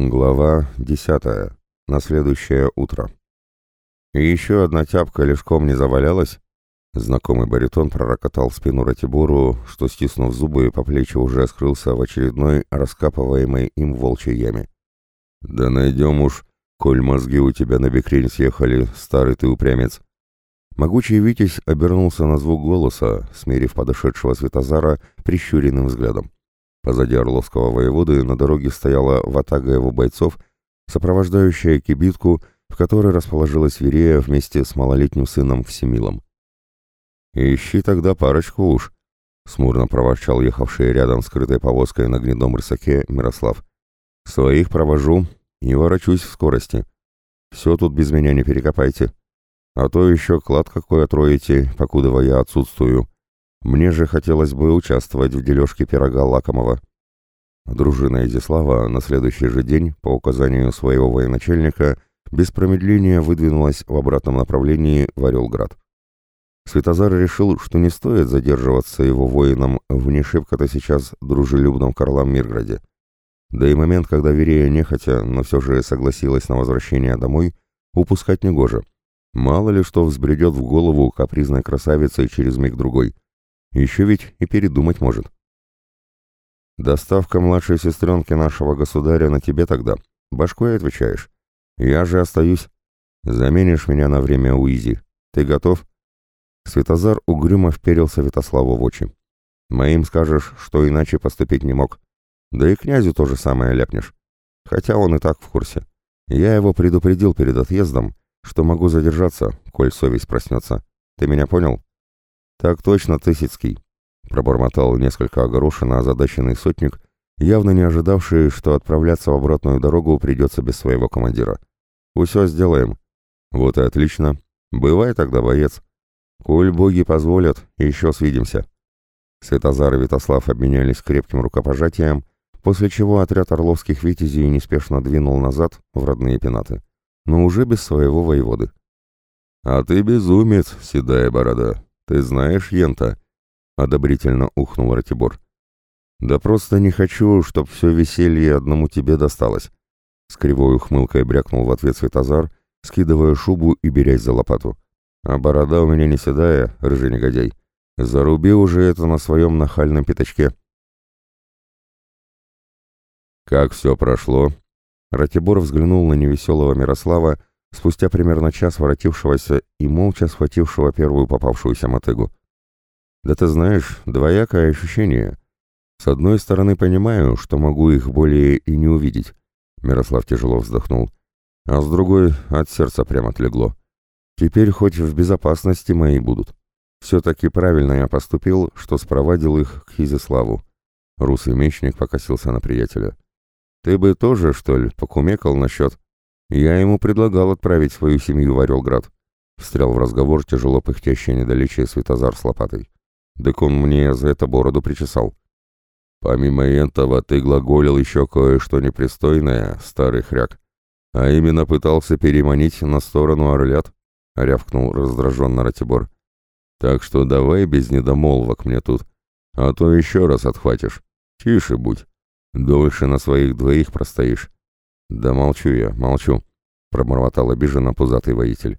Глава десятая. На следующее утро. И еще одна тяпка лишком не завалялась? Знакомый баритон пророкотал спину Ратибору, что, стиснув зубы, по плечи уже скрылся в очередной раскапываемой им волчьей яме. «Да найдем уж, коль мозги у тебя на бекрень съехали, старый ты упрямец». Могучий Витязь обернулся на звук голоса, смерив подошедшего Светозара прищуренным взглядом. Позади Орловского воеводы на дороге стояла ватага его бойцов, сопровождающая кибитку, в которой расположилась Верея вместе с малолетним сыном Всемилом. «Ищи тогда парочку уж», — смурно проворчал ехавший рядом скрытой повозкой на гнедом рысаке Мирослав. «Своих провожу и ворочусь в скорости. Все тут без меня не перекопайте. А то еще клад какой отроете, покуда я отсутствую. Мне же хотелось бы участвовать в дележке пирога лакомого. Дружина Изяслава на следующий же день, по указанию своего военачальника, без промедления выдвинулась в обратном направлении в Орелград. Светозар решил, что не стоит задерживаться его воинам в не шибко-то сейчас дружелюбном Карлам Мирграде. Да и момент, когда Верея нехотя, но все же согласилась на возвращение домой, упускать негоже. Мало ли что взбредет в голову капризной красавицы через миг-другой — еще ведь и передумать может. Доставка младшей сестренки нашего государя на тебе тогда. Башкой отвечаешь. Я же остаюсь. Заменишь меня на время Уизи. Ты готов? Светозар угрюмо вперился Святославу в очи. Моим скажешь, что иначе поступить не мог. Да и князю то же самое ляпнешь. Хотя он и так в курсе. Я его предупредил перед отъездом, что могу задержаться, коль совесть проснется. Ты меня понял? «Так точно, Тысяцкий», — пробормотал несколько огорошенно озадаченный сотник, явно не ожидавший, что отправляться в обратную дорогу придется без своего командира. «Усё сделаем». «Вот и отлично. Бывай тогда, боец. Коль боги позволят, еще свидимся». Светозар и Витослав обменялись крепким рукопожатием, после чего отряд орловских витязей неспешно двинул назад в родные пенаты, но уже без своего воеводы. «А ты безумец, седая борода», «Ты знаешь Йента?» — одобрительно ухнул Ратибор. «Да просто не хочу, чтоб все веселье одному тебе досталось», — с кривой ухмылкой брякнул в ответ Светозар, скидывая шубу и берясь за лопату. «А борода у меня не седая, рыжий негодяй. Заруби уже это на своем нахальном пятачке». «Как все прошло?» Ратибор взглянул на невеселого Мирослава, спустя примерно час воротившегося и молча схватившего первую попавшуюся мотыгу. «Да ты знаешь, двоякое ощущение. С одной стороны понимаю, что могу их более и не увидеть», — Мирослав тяжело вздохнул, «а с другой от сердца прямо отлегло. Теперь хоть в безопасности мои будут. Все-таки правильно я поступил, что спровадил их к Изяславу». Русый мечник покосился на приятеля. «Ты бы тоже, что ли, покумекал насчет...» Я ему предлагал отправить свою семью в Орелград. Встрял в разговор тяжело пыхтящий недалече Светозар с лопатой. Так он мне за это бороду причесал. Помимо этого, ты глаголил еще кое-что непристойное, старый хряк. А именно пытался переманить на сторону орлят, — рявкнул раздраженно Ратибор. Так что давай без недомолвок мне тут, а то еще раз отхватишь. Тише будь. Дольше на своих двоих простоишь. «Да молчу я, молчу», — пробормотал обиженно пузатый воитель.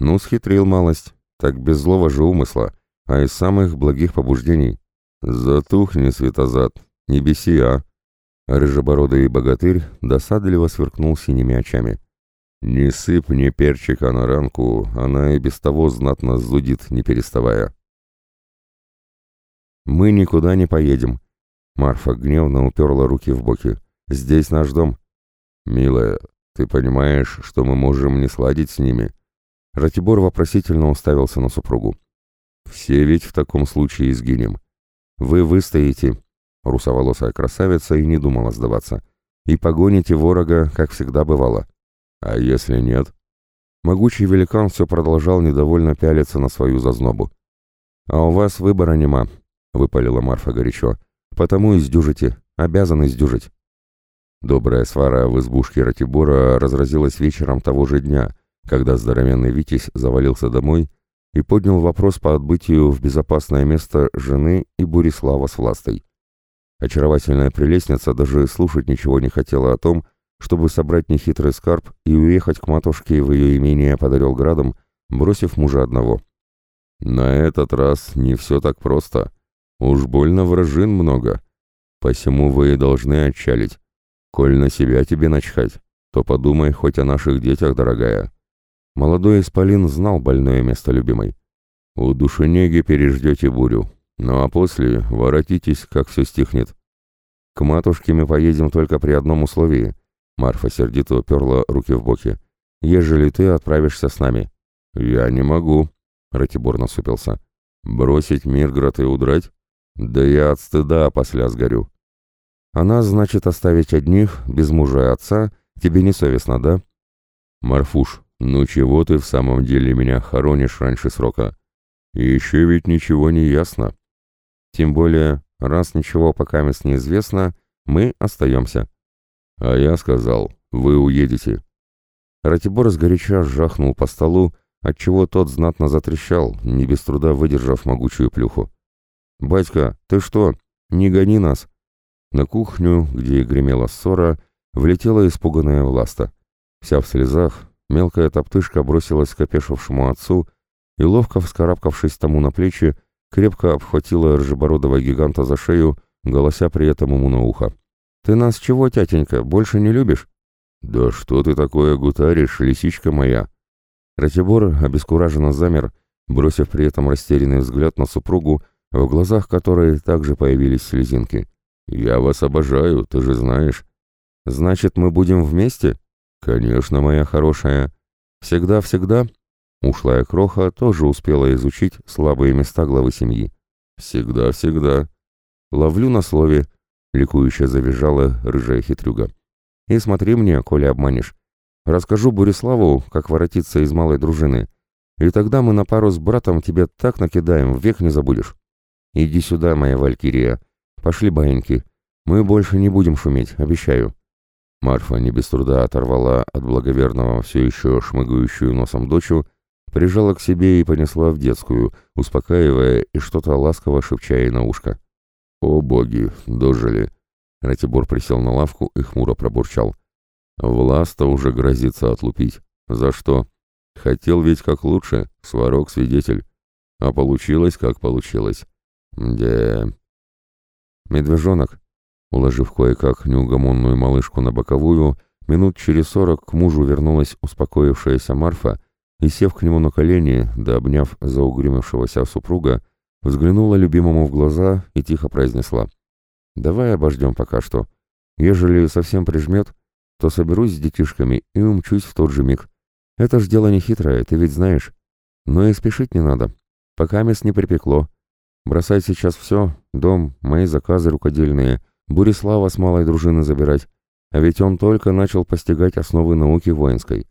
«Ну, схитрил малость, так без злого же умысла, а из самых благих побуждений. Затухни, светозад, не беси, а!» Рыжебородый богатырь досадливо сверкнул синими очами. «Не сыпь мне перчика на ранку, она и без того знатно зудит, не переставая». «Мы никуда не поедем», — Марфа гневно уперла руки в боки. «Здесь наш дом. «Милая, ты понимаешь, что мы можем не сладить с ними?» Ратибор вопросительно уставился на супругу. «Все ведь в таком случае изгинем. Вы выстоите», — русоволосая красавица и не думала сдаваться, «и погоните ворога, как всегда бывало. А если нет?» Могучий великан все продолжал недовольно пялиться на свою зазнобу. «А у вас выбора нема», — выпалила Марфа горячо. «Потому и сдюжите, обязаны сдюжить». Добрая свара в избушке Ратибора разразилась вечером того же дня, когда здоровенный Витязь завалился домой и поднял вопрос по отбытию в безопасное место жены и Бурислава с властой. Очаровательная прелестница даже слушать ничего не хотела о том, чтобы собрать нехитрый скарб и уехать к матушке в ее имение под Орелградом, бросив мужа одного. На этот раз не все так просто. Уж больно вражин много. Посему вы и должны отчалить. Коль на себя тебе начхать, то подумай хоть о наших детях, дорогая. Молодой исполин знал больное место любимой. У душенеги переждете бурю, ну а после воротитесь, как все стихнет. К матушке мы поедем только при одном условии. Марфа сердито уперла руки в боки. Ежели ты отправишься с нами. Я не могу, Ратибор насупился. Бросить Мирград и удрать? Да я от стыда после сгорю. Она, значит, оставить одних, без мужа и отца, тебе не совестно, да? Марфуш, ну чего ты в самом деле меня хоронишь раньше срока? И еще ведь ничего не ясно. Тем более, раз ничего пока мест неизвестно, мы остаемся. А я сказал, вы уедете. Ратибор сгоряча жахнул по столу, отчего тот знатно затрещал, не без труда выдержав могучую плюху. «Батька, ты что? Не гони нас!» На кухню, где и гремела ссора, влетела испуганная власта. Вся в слезах, мелкая топтышка бросилась к опешившему отцу и, ловко вскарабкавшись тому на плечи, крепко обхватила ржебородого гиганта за шею, голося при этом ему на ухо. «Ты нас чего, тятенька, больше не любишь?» «Да что ты такое гутаришь, лисичка моя?» Ратибор обескураженно замер, бросив при этом растерянный взгляд на супругу, в глазах которой также появились слезинки. «Я вас обожаю, ты же знаешь». «Значит, мы будем вместе?» «Конечно, моя хорошая. Всегда-всегда?» Ушлая кроха тоже успела изучить слабые места главы семьи. «Всегда-всегда». «Ловлю на слове», — ликующе завизжала рыжая хитрюга. «И смотри мне, коли обманешь. Расскажу Буриславу, как воротиться из малой дружины. И тогда мы на пару с братом тебе так накидаем, век не забудешь. Иди сюда, моя валькирия. Пошли, баиньки. Мы больше не будем шуметь, обещаю». Марфа не без труда оторвала от благоверного все еще шмыгающую носом дочу, прижала к себе и понесла в детскую, успокаивая и что-то ласково шепча ей на ушко. «О боги, дожили!» Ратибор присел на лавку и хмуро пробурчал. «Власта уже грозится отлупить. За что? Хотел ведь как лучше, сварог свидетель. А получилось, как получилось. Де...» Медвежонок, уложив кое-как неугомонную малышку на боковую, минут через сорок к мужу вернулась успокоившаяся Марфа и, сев к нему на колени, да обняв заугрюмившегося супруга, взглянула любимому в глаза и тихо произнесла. «Давай обождем пока что. Ежели совсем прижмет, то соберусь с детишками и умчусь в тот же миг. Это ж дело не хитрое, ты ведь знаешь. Но и спешить не надо. Пока мест не припекло. Бросать сейчас все, дом, мои заказы рукодельные, Бурислава с малой дружины забирать. А ведь он только начал постигать основы науки воинской.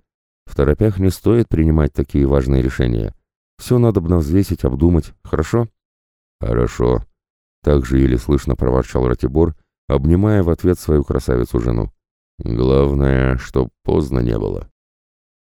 В торопях не стоит принимать такие важные решения. Все надо бы взвесить, обдумать, хорошо? Хорошо. Так же еле слышно проворчал Ратибор, обнимая в ответ свою красавицу жену. Главное, чтоб поздно не было.